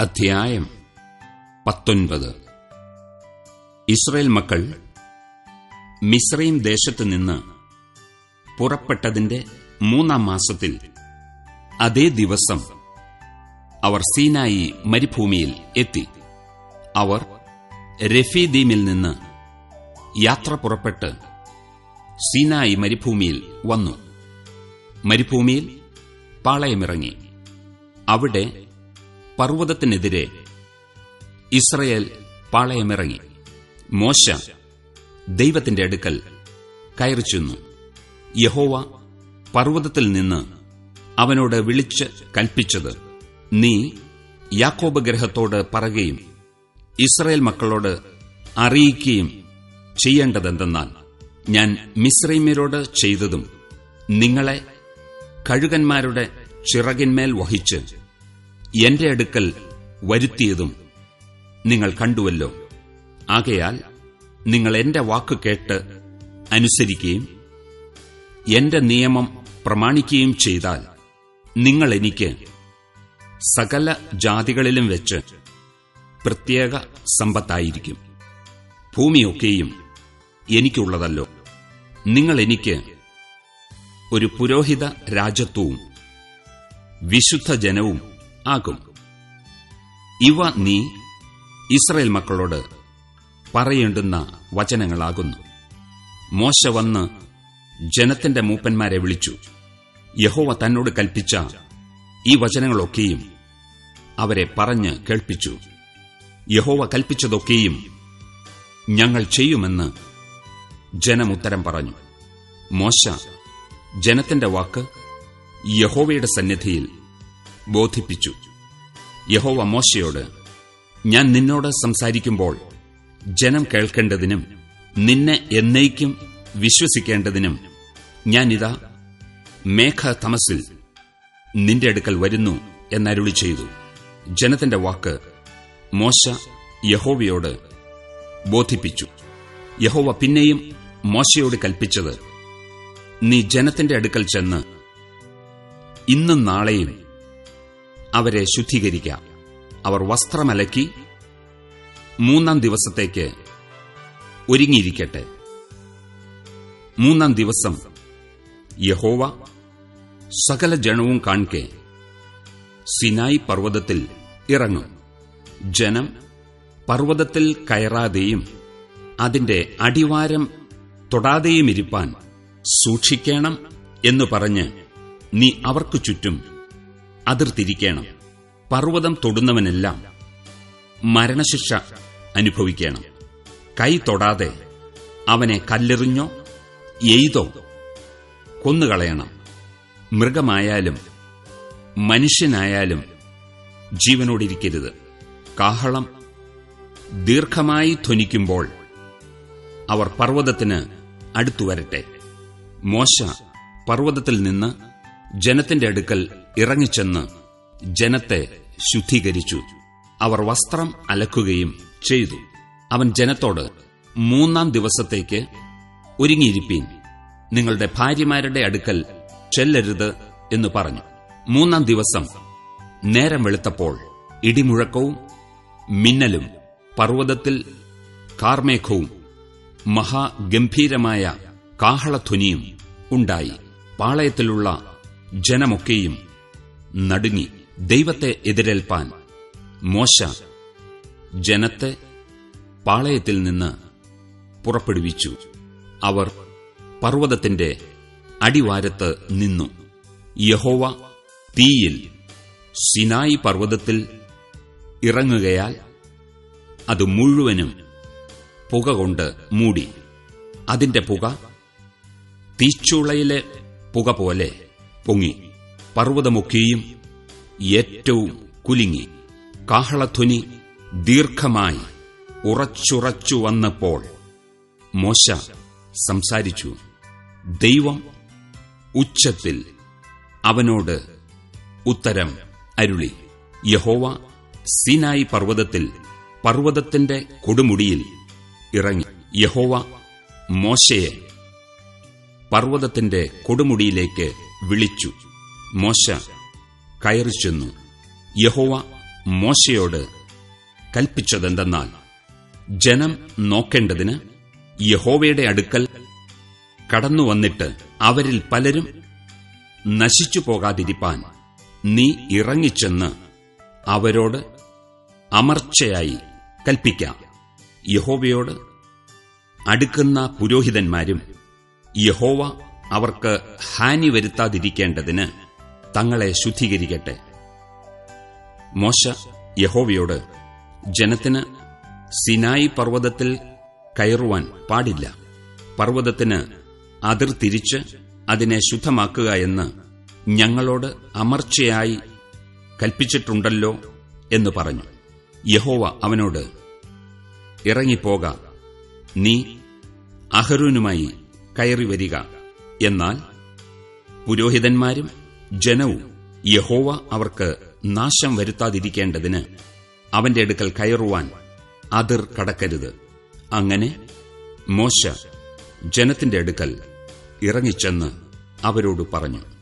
അധ്യായം പത്തൊൻപത്. ഇസ്രയേൽ മക്കൾ മിസ്രൈം ദേശത്ത് നിന്ന് പുറപ്പെട്ടതിന്റെ മൂന്നാം മാസത്തിൽ അതേ ദിവസം അവർ സീനായി മരുഭൂമിയിൽ എത്തി. അവർ രഫീദീമിൽ നിന്ന് യാത്ര പുറപ്പെട്ട് സീനായി മരുഭൂമിയിൽ വന്നു. മരുഭൂമിയിൽ പാളയമിറങ്ങി. അവിടെ പർവതത്തിനെതിരെ ഇസ്രയേൽ പാളയമിറങ്ങി. മോശ ദൈവത്തിന്റെ അടുക്കൽ കയറിച്ചെന്നു യഹോവ പർവതത്തിൽ നിന്ന് അവനോട് വിളിച്ച് കൽപ്പിച്ചത് നീ യാക്കോബ് ഗ്രഹത്തോട് പറയുകയും ഇസ്രയേൽ മക്കളോട് അറിയിക്കുകയും ചെയ്യേണ്ടതെന്തെന്നാൽ ഞാൻ മിശ്രൈമ്യരോട് ചെയ്തതും നിങ്ങളെ കഴുകന്മാരുടെ ചിറകിന്മേൽ വഹിച്ച് എന്റെ അടുക്കൽ വരുത്തിയതും നിങ്ങൾ കണ്ടുവല്ലോ. ആകയാൽ നിങ്ങൾ എന്റെ വാക്ക് കേട്ട് അനുസരിക്കുകയും എന്റെ നിയമം പ്രമാണിക്കുകയും ചെയ്താൽ നിങ്ങൾ എനിക്ക് സകല ജാതികളിലും വെച്ച് പ്രത്യേക സമ്പത്തായിരിക്കും. ഭൂമിയൊക്കെയും എനിക്കുള്ളതല്ലോ. നിങ്ങൾ എനിക്ക് ഒരു പുരോഹിത രാജ്യത്വവും വിശുദ്ധ ജനവും ആകും. ഇവ നീ ഇസ്രയേൽ മക്കളോട് പറയേണ്ടുന്ന വചനങ്ങളാകുന്നു. മോശ വന്ന് ജനത്തിന്റെ മൂപ്പന്മാരെ വിളിച്ചു. യഹോവ തന്നോട് കൽപ്പിച്ച ഈ വചനങ്ങളൊക്കെയും അവരെ പറഞ്ഞ് കേൾപ്പിച്ചു. യഹോവ കൽപ്പിച്ചതൊക്കെയും ഞങ്ങൾ ചെയ്യുമെന്ന് ജനമുത്തരം പറഞ്ഞു. മോശ ജനത്തിന്റെ വാക്ക് യഹോവയുടെ സന്നിധിയിൽ ബോധിപ്പിച്ചു. യഹോവ മോശയോട് ഞാൻ നിന്നോട് സംസാരിക്കുമ്പോൾ ജനം കേൾക്കേണ്ടതിനും നിന്നെ എന്നേക്കും വിശ്വസിക്കേണ്ടതിനും ഞാനിതാ മേഘ തമസിൽ നിന്റെ അടുക്കൽ വരുന്നു എന്നരുളി ചെയ്തു. ജനത്തിന്റെ വാക്ക് മോശ യഹോവയോട് ബോധിപ്പിച്ചു. യഹോവ പിന്നെയും മോശയോട് കൽപ്പിച്ചത് നീ ജനത്തിന്റെ അടുക്കൽ ചെന്ന് ഇന്നും നാളെയും അവരെ ശുദ്ധീകരിക്കാം. അവർ വസ്ത്രമലക്കി മൂന്നാം ദിവസത്തേക്ക് ഒരുങ്ങിയിരിക്കട്ടെ. മൂന്നാം ദിവസം യഹോവ സകല ജനവും കാണിക്കെ സിനായി പർവതത്തിൽ ഇറങ്ങും. ജനം പർവതത്തിൽ കയറാതെയും അതിന്റെ അടിവാരം തൊടാതെയും ഇരിപ്പാൻ സൂക്ഷിക്കണം എന്നു പറഞ്ഞ് നീ അവർക്കു ചുറ്റും അതിർത്തിരിക്കണം. പർവതം തൊടുന്നവനെല്ലാം മരണശിക്ഷ അനുഭവിക്കണം. കൈ തൊടാതെ അവനെ കല്ലെറിഞ്ഞോ എയ്തോ കൊന്നുകളയണം. മൃഗമായാലും മനുഷ്യനായാലും ജീവനോടിരിക്കരുത്. കാഹളം ദീർഘമായി ധ്വനിക്കുമ്പോൾ അവർ പർവതത്തിന് അടുത്തുവരട്ടെ. മോശ പർവതത്തിൽ നിന്ന് ജനത്തിന്റെ അടുക്കൽ ഇറങ്ങിച്ചെന്ന് ജനത്തെ ശുദ്ധീകരിച്ചു. അവർ വസ്ത്രം അലക്കുകയും ചെയ്തു. അവൻ ജനത്തോട് മൂന്നാം ദിവസത്തേക്ക് ഒരുങ്ങിയിരിപ്പീൻ. നിങ്ങളുടെ ഭാര്യമാരുടെ അടുക്കൽ ചെല്ലരുത് എന്ന് പറഞ്ഞു. മൂന്നാം ദിവസം നേരം വെളുത്തപ്പോൾ ഇടിമുഴക്കവും മിന്നലും പർവതത്തിൽ കാർമേഘവും മഹാഗംഭീരമായ കാഹളധ്വനിയും ഉണ്ടായി. പാളയത്തിലുള്ള ജനമൊക്കെയും നടുങ്ങി ദൈവത്തെ എതിരേൽപ്പാൻ. മോശ ജനത്തെ പാളയത്തിൽ നിന്ന് പുറപ്പെടുവിച്ചു. അവർ പർവതത്തിന്റെ അടിവാരത്ത് നിന്നു. യഹോവ തീയിൽ സിനായി പർവതത്തിൽ ഇറങ്ങുകയാൽ അത് മുഴുവനും പുക കൊണ്ട് മൂടി. അതിന്റെ പുക തീച്ചുളയിലെ പുക പോലെ പൊങ്ങി. പർവതമൊക്കെയും ഏറ്റവും കുലുങ്ങി. കാഹളധ്വനി ദീർഘമായി ഉറച്ചുറച്ചു വന്നപ്പോൾ മോശ സംസാരിച്ചു ദൈവം ഉച്ചത്തിൽ അവനോട് ഉത്തരം അരുളി. യഹോവ സിനായി പർവതത്തിൽ പർവതത്തിന്റെ കൊടുമുടിയിൽ ഇറങ്ങി. യഹോവ മോശയെ പർവതത്തിന്റെ കൊടുമുടിയിലേക്ക് വിളിച്ചു. മോശ കയറി ചെന്നു. യഹോവ മോശയോട് കൽപ്പിച്ചതെന്തെന്നാൽ ജനം നോക്കേണ്ടതിന് യഹോവയുടെ അടുക്കൽ കടന്നുവന്നിട്ട് അവരിൽ പലരും നശിച്ചു പോകാതിരിപ്പാൻ നീ ഇറങ്ങിച്ചെന്ന് അവരോട് അമർച്ചയായി കൽപ്പിക്കാം. യഹോവയോട് അടുക്കുന്ന പുരോഹിതന്മാരും യഹോവ അവർക്ക് ഹാനി വരുത്താതിരിക്കേണ്ടതിന് തങ്ങളെ ശുദ്ധീകരിക്കട്ടെ. മോശ യഹോവയോട് ജനത്തിന് സിനായി പർവതത്തിൽ കയറുവാൻ പാടില്ല. പർവതത്തിന് അതിർ തിരിച്ച് അതിനെ ശുദ്ധമാക്കുക എന്ന് ഞങ്ങളോട് അമർച്ചയായി കൽപ്പിച്ചിട്ടുണ്ടല്ലോ എന്ന് പറഞ്ഞു. യഹോവ അവനോട് ഇറങ്ങിപ്പോക. നീ അഹരൂനുമായി കയറി വരിക എന്നാൽ പുരോഹിതന്മാരും ജനവും യഹോവ അവർക്ക് നാശം വരുത്താതിരിക്കേണ്ടതിന് അവന്റെ അടുക്കൽ കയറുവാൻ അതിർ കടക്കരുത്. അങ്ങനെ മോശ ജനത്തിന്റെ അടുക്കൽ ഇറങ്ങിച്ചെന്ന് അവരോട് പറഞ്ഞു.